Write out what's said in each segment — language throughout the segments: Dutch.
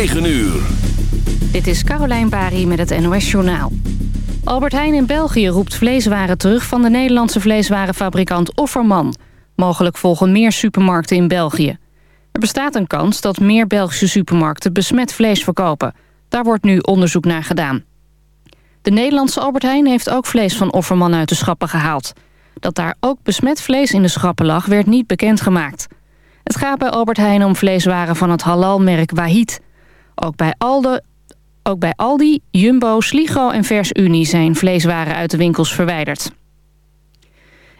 9 uur. Dit is Carolijn Bari met het NOS Journaal. Albert Heijn in België roept vleeswaren terug van de Nederlandse vleeswarenfabrikant Offerman. Mogelijk volgen meer supermarkten in België. Er bestaat een kans dat meer Belgische supermarkten besmet vlees verkopen. Daar wordt nu onderzoek naar gedaan. De Nederlandse Albert Heijn heeft ook vlees van Offerman uit de schappen gehaald. Dat daar ook besmet vlees in de schappen lag, werd niet bekendgemaakt. Het gaat bij Albert Heijn om vleeswaren van het halalmerk Wahid. Ook bij, ook bij Aldi, Jumbo, Sligo en Vers Unie zijn vleeswaren uit de winkels verwijderd.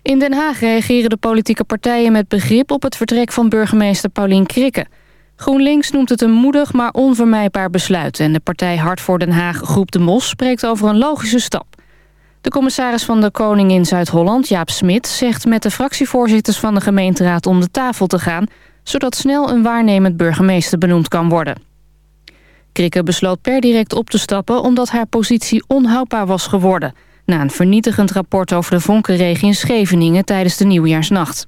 In Den Haag reageren de politieke partijen met begrip op het vertrek van burgemeester Paulien Krikke. GroenLinks noemt het een moedig maar onvermijdbaar besluit... en de partij Hart voor Den Haag Groep de Mos spreekt over een logische stap. De commissaris van de Koning in Zuid-Holland, Jaap Smit... zegt met de fractievoorzitters van de gemeenteraad om de tafel te gaan... zodat snel een waarnemend burgemeester benoemd kan worden. Krikke besloot per direct op te stappen omdat haar positie onhoudbaar was geworden... na een vernietigend rapport over de vonkenregen in Scheveningen tijdens de nieuwjaarsnacht.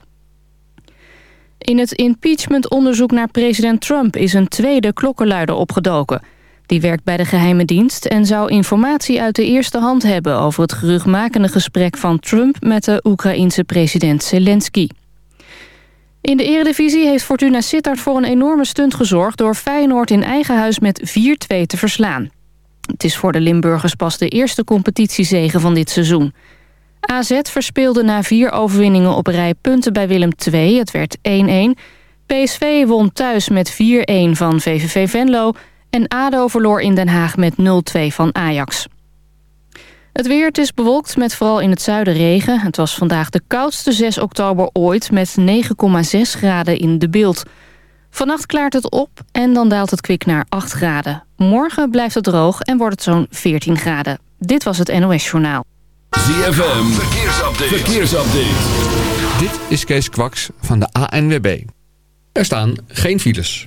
In het impeachmentonderzoek naar president Trump is een tweede klokkenluider opgedoken. Die werkt bij de geheime dienst en zou informatie uit de eerste hand hebben... over het geruchtmakende gesprek van Trump met de Oekraïense president Zelensky. In de eredivisie heeft Fortuna Sittard voor een enorme stunt gezorgd... door Feyenoord in eigen huis met 4-2 te verslaan. Het is voor de Limburgers pas de eerste competitiezege van dit seizoen. AZ verspeelde na vier overwinningen op rij punten bij Willem II. Het werd 1-1. PSV won thuis met 4-1 van VVV Venlo... en ADO verloor in Den Haag met 0-2 van Ajax. Het weer, het is bewolkt met vooral in het zuiden regen. Het was vandaag de koudste 6 oktober ooit met 9,6 graden in de beeld. Vannacht klaart het op en dan daalt het kwik naar 8 graden. Morgen blijft het droog en wordt het zo'n 14 graden. Dit was het NOS Journaal. ZFM, verkeersupdate. verkeersupdate. Dit is Kees Kwaks van de ANWB. Er staan geen files.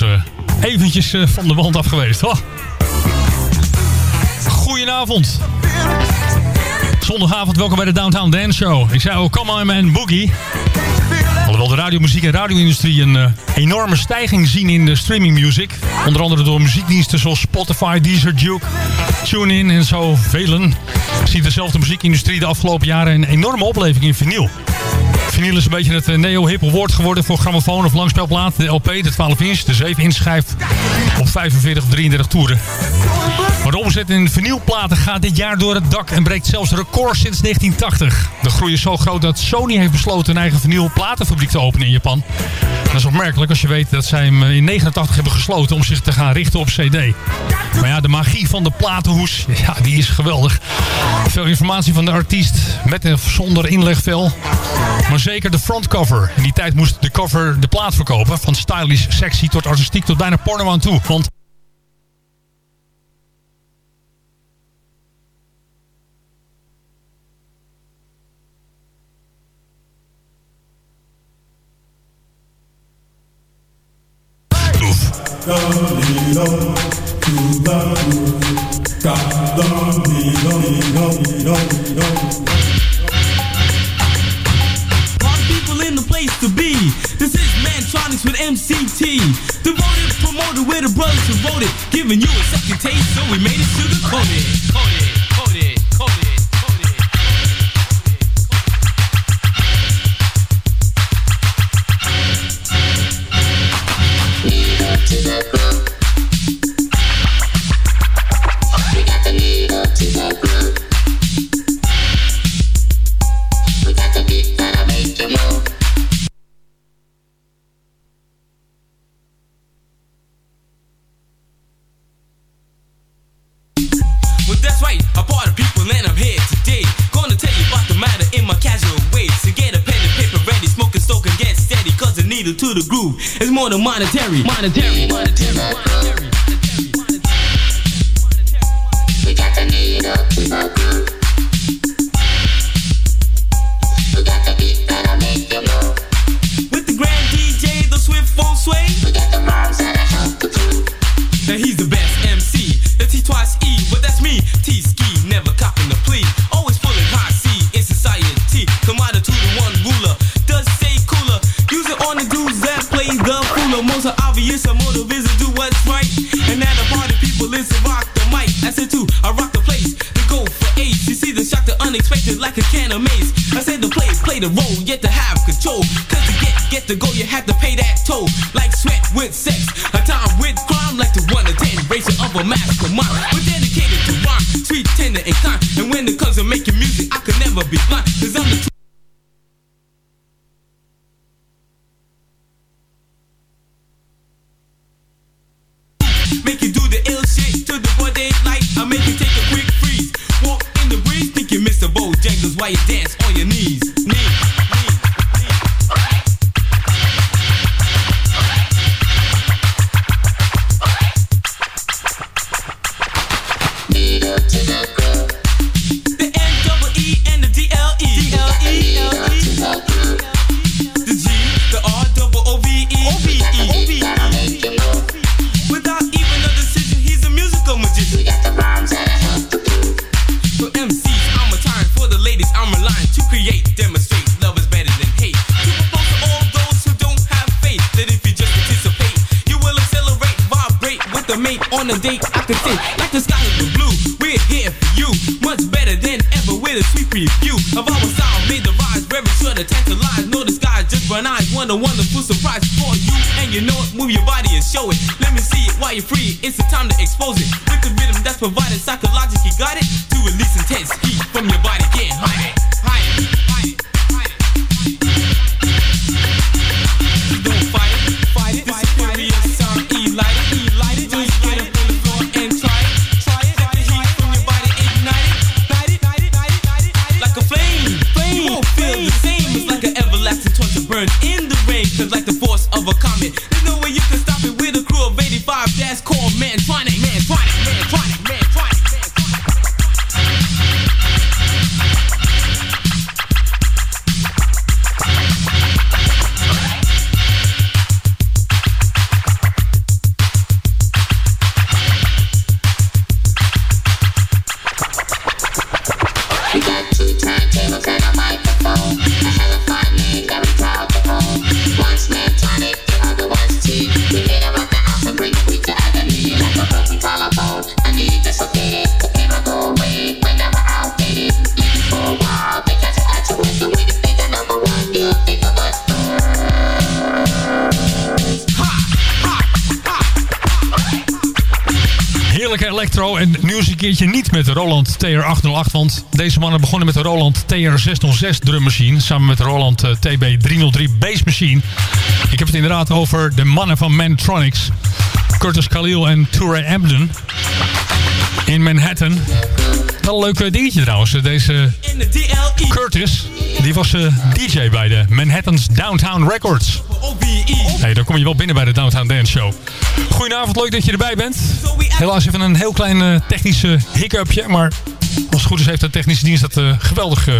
Eh, eventjes eh, van de wand af geweest. Oh. Goedenavond. Zondagavond, welkom bij de Downtown Dance Show. Ik zei ook come on man, boogie. Alhoewel de radiomuziek en radio-industrie een eh, enorme stijging zien in de streaming music. Onder andere door muziekdiensten zoals Spotify, Deezer, Duke, TuneIn en zo velen. Ziet dezelfde muziekindustrie de afgelopen jaren een enorme opleving in vinyl vinyl is een beetje het eh, neo-hippe woord geworden voor grammofoon of langspelplaat. De LP, de 12 inch, de 7 inch schijf op 45 of 33 toeren. Maar de omzet in vinylplaten gaat dit jaar door het dak en breekt zelfs record sinds 1980. De groei is zo groot dat Sony heeft besloten een eigen vinylplatenfabriek te openen in Japan. Dat is opmerkelijk als je weet dat zij hem eh, in 89 hebben gesloten om zich te gaan richten op CD. Maar ja, de magie van de platenhoes, ja, die is geweldig. Veel informatie van de artiest met en zonder inlegvel. Maar zeker de frontcover. In die tijd moest de cover de plaat verkopen. Van stylish, sexy tot artistiek tot bijna porno aan toe. Want to be. This is Mantronics with MCT. Devoted promoted where the brothers who wrote. Giving you a second taste, so we made it sugar coated. It's more than monetary. Monetary. monetary. monetary. Make you do the ill shit to the boy they ain't like. I make you take a quick freeze. Walk in the breeze, think you Mr. you? dead. Keertje niet met de Roland TR-808. Want deze mannen begonnen met de Roland TR-606 drummachine. Samen met de Roland eh, TB-303 bass machine. Ik heb het inderdaad over de mannen van Mantronics. Curtis Khalil en Toure Abden. In Manhattan. Wel een leuk eh, dingetje trouwens. Deze In de DLE. Curtis, die was eh, DJ bij de Manhattan's Downtown Records. Hey, dan kom je wel binnen bij de Downtown Dance Show. Goedenavond, leuk dat je erbij bent. Helaas even een heel klein eh, technische hiccupje, maar als het goed is heeft de technische dienst dat eh, geweldig eh,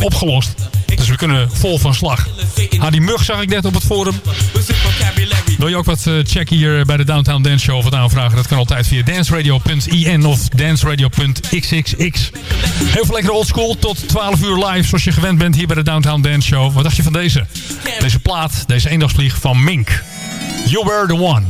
opgelost. Dus we kunnen vol van slag. Ah, die mug zag ik net op het forum. Wil je ook wat checken hier bij de Downtown Dance Show of wat aanvragen? Dat kan altijd via danceradio.in of danceradio.xxx. Heel veel lekkere oldschool tot 12 uur live zoals je gewend bent hier bij de Downtown Dance Show. Wat dacht je van deze? Deze plaat, deze eendagsvlieg van Mink. You were the one.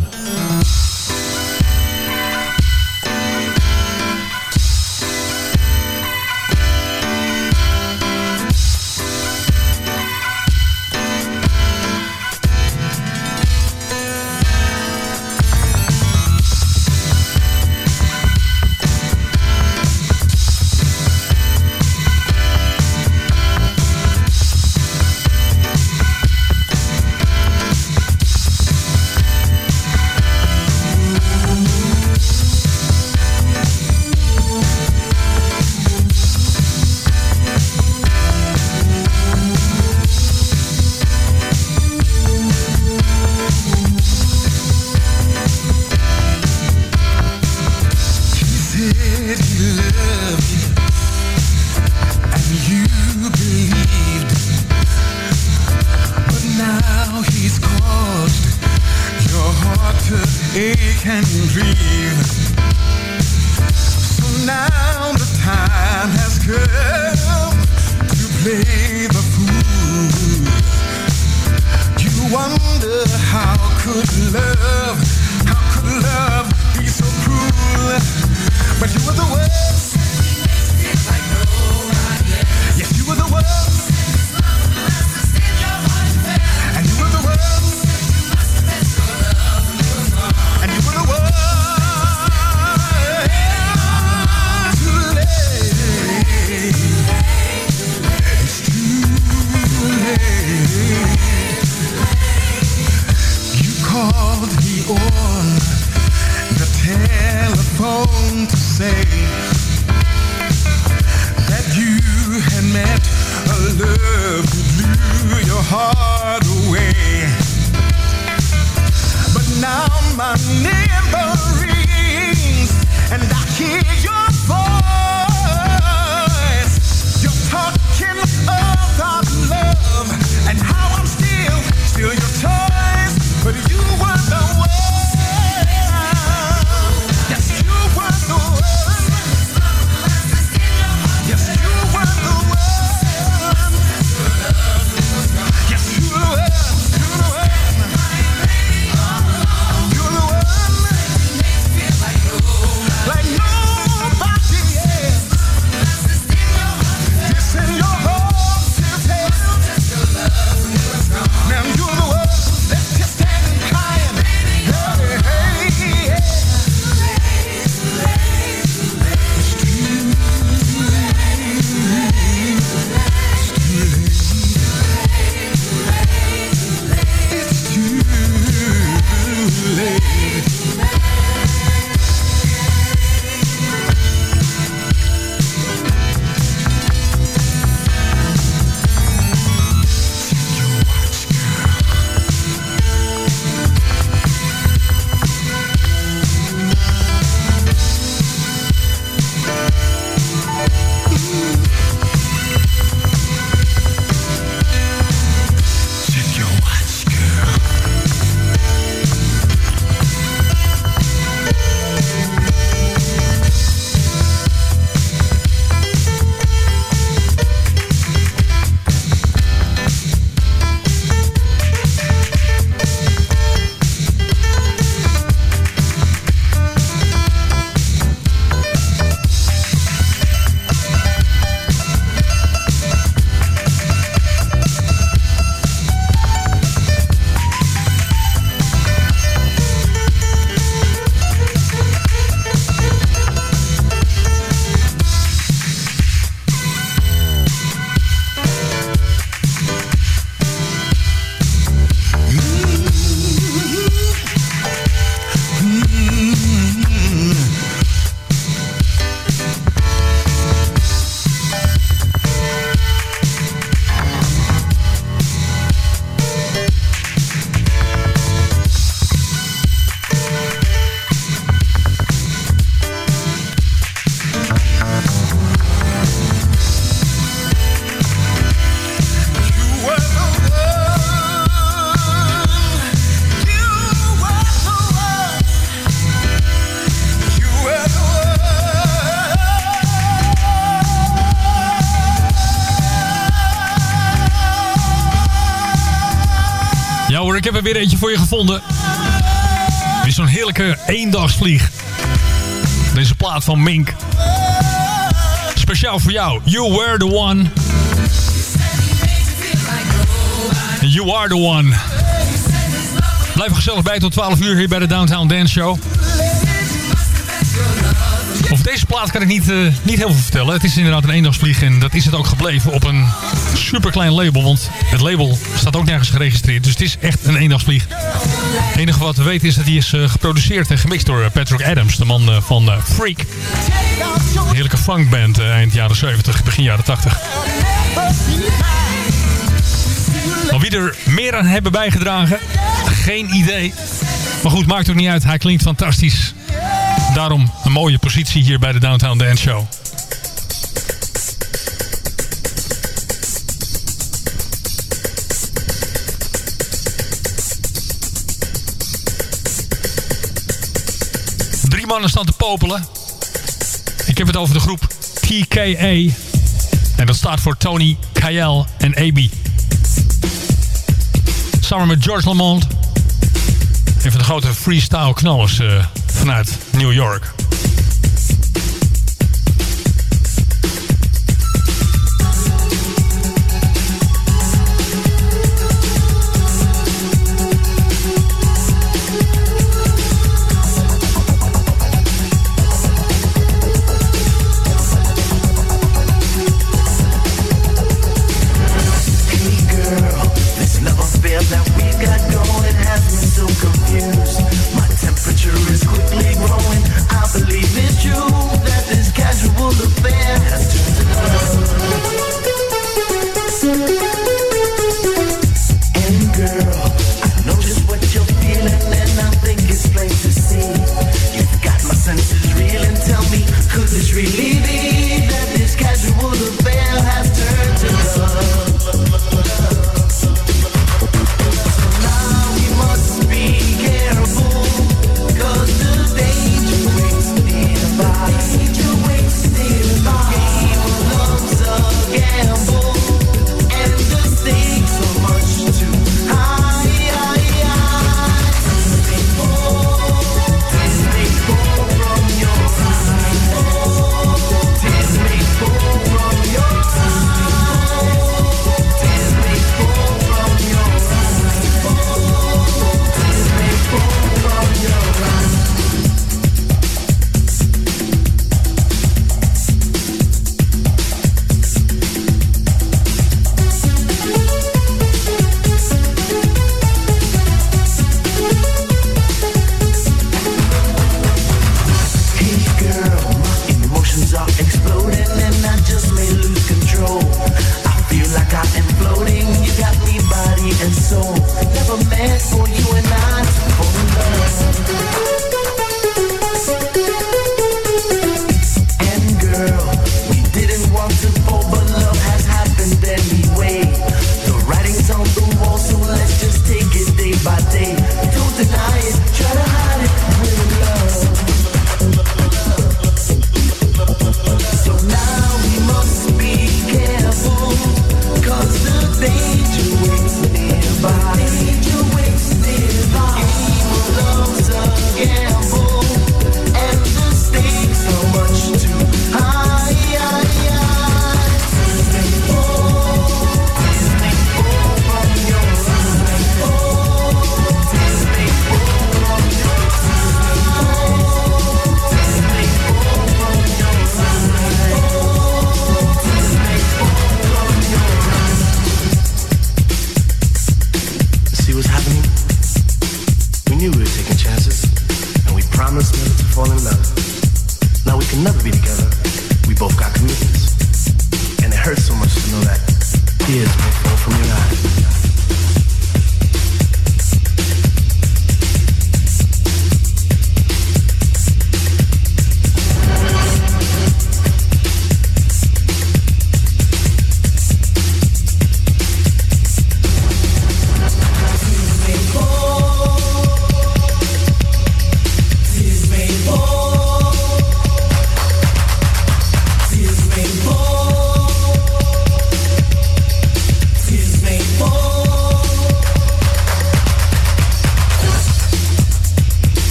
Er weer eentje voor je gevonden. Weer zo'n heerlijke eendagsvlieg. Deze plaat van Mink. Speciaal voor jou. You were the one. You are the one. Blijf gezellig bij tot 12 uur hier bij de Downtown Dance Show. Over deze plaat kan ik niet, eh, niet heel veel vertellen. Het is inderdaad een eendagsvlieg en dat is het ook gebleven op een superklein label. Want het label staat ook nergens geregistreerd. Dus het is echt een eendagsvlieg. Het enige wat we weten is dat hij is eh, geproduceerd en gemixt door eh, Patrick Adams. De man eh, van Freak. Een heerlijke funkband eind jaren 70, begin jaren 80. Maar wie er meer aan hebben bijgedragen, geen idee. Maar goed, maakt ook niet uit. Hij klinkt fantastisch. Daarom een mooie positie hier bij de Downtown Dance Show. Drie mannen staan te popelen. Ik heb het over de groep TKA. En dat staat voor Tony, Kyle en AB. Samen met George Lamont. Een van de grote freestyle knallers eh, vanuit New York.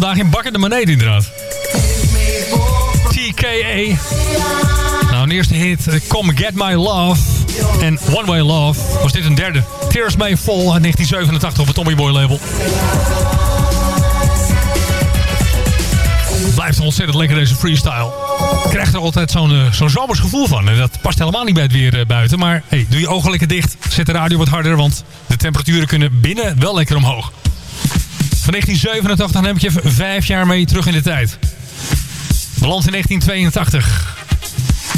Vandaag in bakken de beneden inderdaad. TKA. Nou, een eerste hit, eh, Come Get My Love. En One Way Love was dit een derde. Tears May Fall uit 1987 op het Tommy Boy label. Blijft ontzettend lekker deze freestyle. Ik krijg er altijd zo'n eh, zo'n zomers gevoel van. En dat past helemaal niet bij het weer eh, buiten. Maar hey, doe je ogen lekker dicht. Zet de radio wat harder, want de temperaturen kunnen binnen wel lekker omhoog. Van 1987 neem ik je even vijf jaar mee terug in de tijd. Beland in 1982.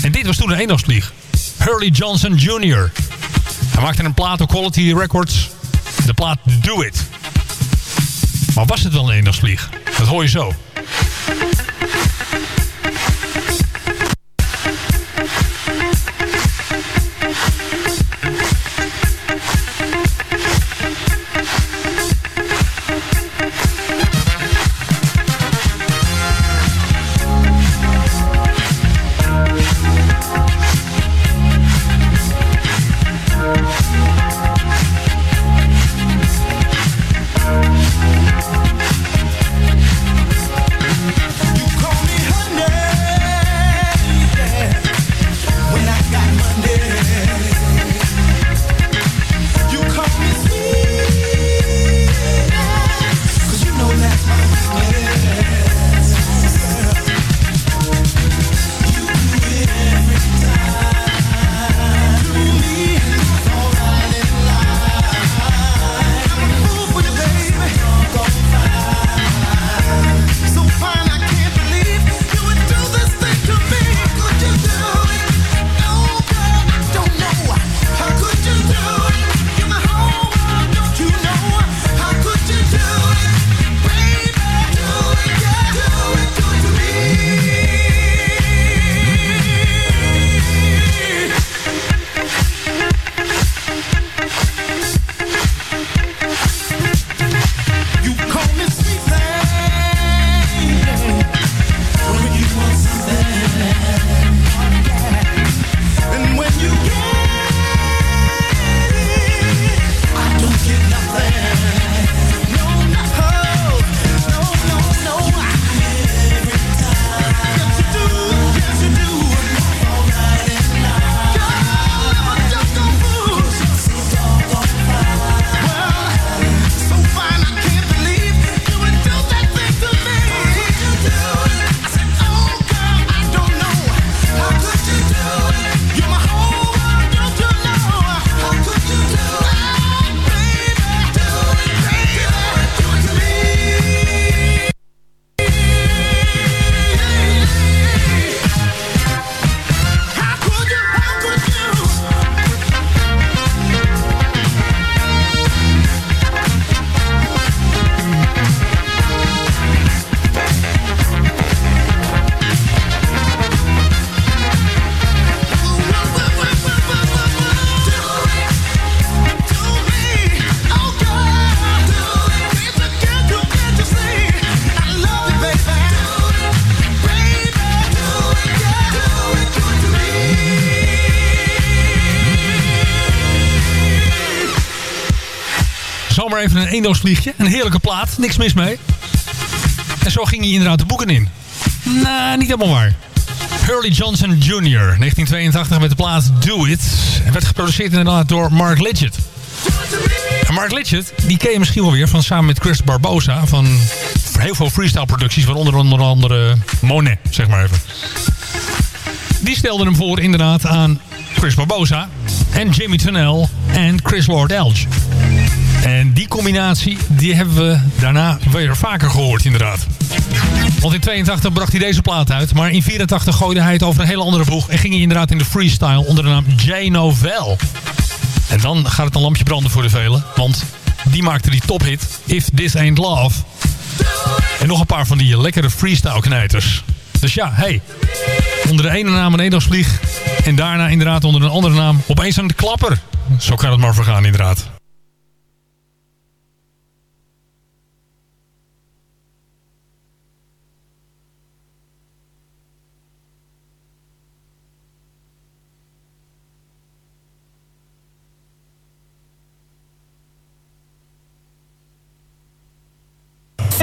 En dit was toen een eendagsvlieg. Hurley Johnson Jr. Hij maakte een plaat op Quality Records. De plaat Do It. Maar was het wel een eendagsvlieg? Dat hoor je zo. Even een heerlijke plaat. Niks mis mee. En zo ging hij inderdaad de boeken in. Nou, niet helemaal waar. Hurley Johnson Jr. 1982 met de plaat Do It. En werd geproduceerd inderdaad door Mark Lidget. En Mark Lidget, die ken misschien wel weer van samen met Chris Barbosa. Van heel veel freestyle producties, waaronder onder andere Monet, zeg maar even. Die stelden hem voor inderdaad aan Chris Barbosa en Jimmy Tunnell en Chris Lord Elge. En die combinatie, die hebben we daarna weer vaker gehoord inderdaad. Want in 82 bracht hij deze plaat uit. Maar in 84 gooide hij het over een hele andere boeg. En ging hij inderdaad in de freestyle onder de naam J Novel. En dan gaat het een lampje branden voor de velen. Want die maakte die tophit If This Ain't Love. En nog een paar van die lekkere freestyle knijters. Dus ja, hey. Onder de ene naam een eendagsvlieg. En daarna inderdaad onder een andere naam opeens een klapper. Zo kan het maar vergaan inderdaad.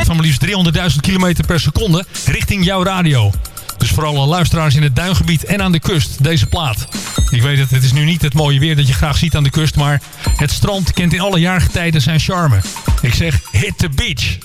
van maar liefst 300.000 km per seconde richting jouw radio. Dus voor alle luisteraars in het duingebied en aan de kust, deze plaat. Ik weet dat het is nu niet het mooie weer dat je graag ziet aan de kust... maar het strand kent in alle jaargetijden zijn charme. Ik zeg, hit the beach.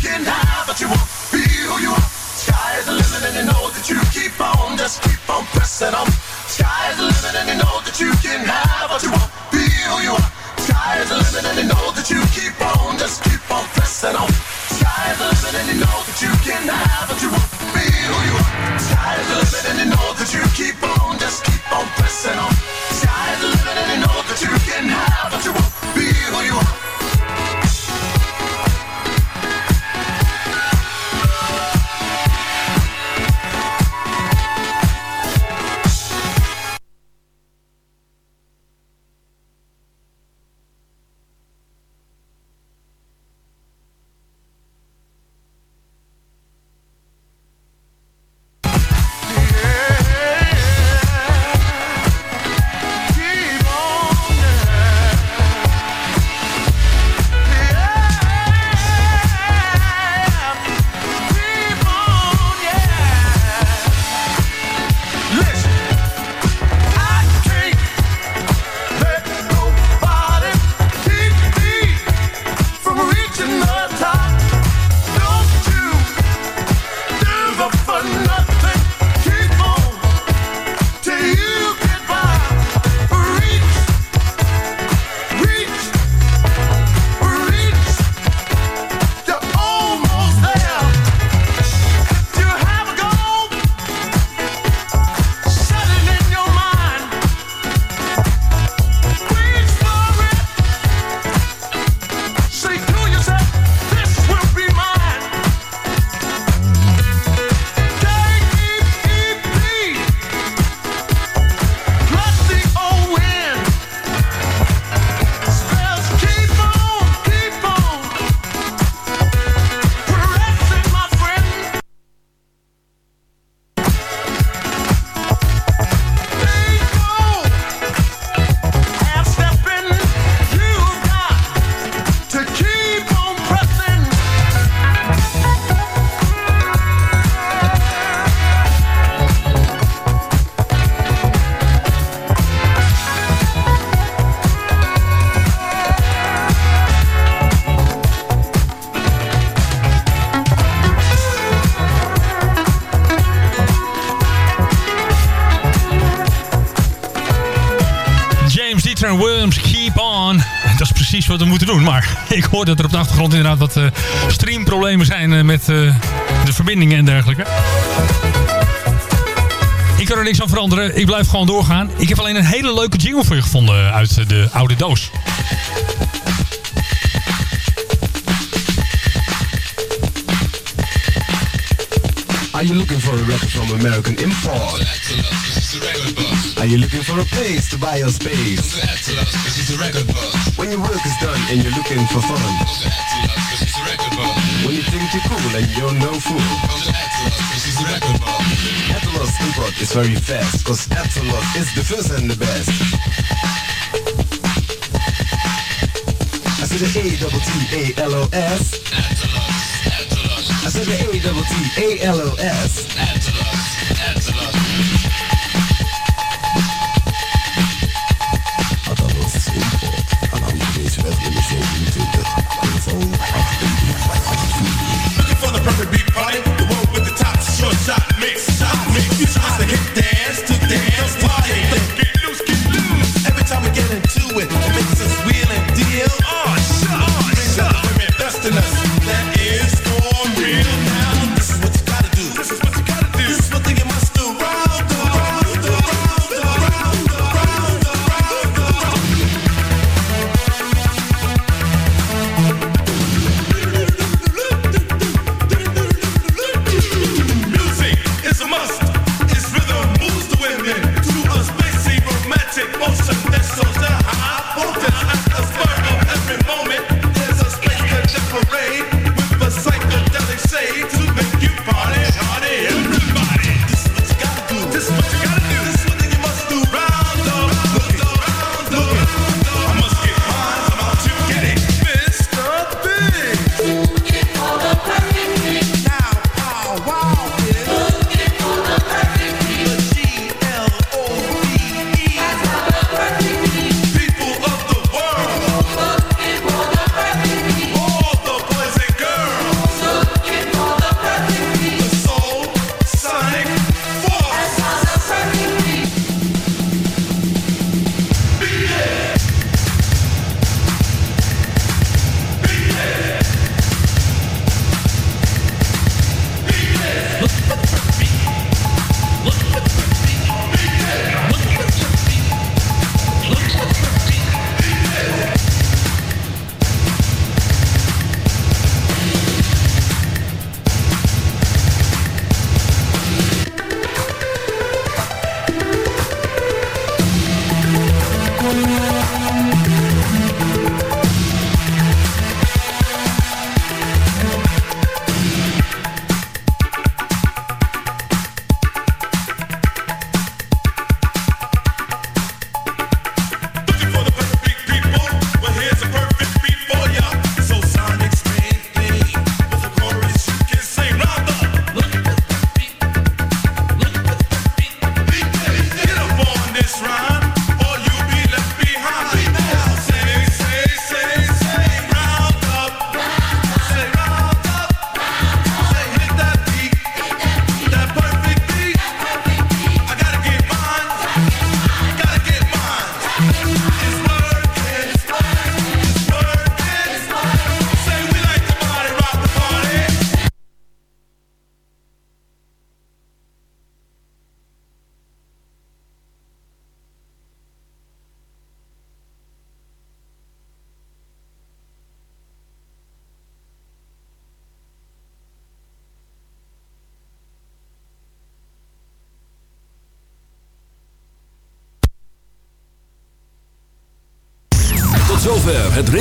Can have what you want. Be who you are. Sky is the limit and you know that you keep on, just keep on pressing on. Sky is the limit and you know that you can have what you want. Be who you are. Sky is the limit and you know that you keep on, just keep on pressing on. Sky is the limit and you know that you can have what you want. Be who you are. Sky is the limit and you know that you keep on, just keep on pressing on. Sky is the limit and you know that you can have what you want. Be who you are. ik hoor dat er op de achtergrond inderdaad wat eh, streamproblemen zijn eh, met eh, de verbindingen en dergelijke. Ik kan er niks aan veranderen. Ik blijf gewoon doorgaan. Ik heb alleen een hele leuke jingle voor je gevonden uit de oude doos. Are you looking for a record from American Import? Are you looking for a place to buy your space? When your work is done and you're looking for fun. When you think you're cool and you're no fool. Atalos Import is very fast, cause Atalos is the first and the best. I said the A-double-T-A-L-O-S. That's the A-double-T-A-L-O-S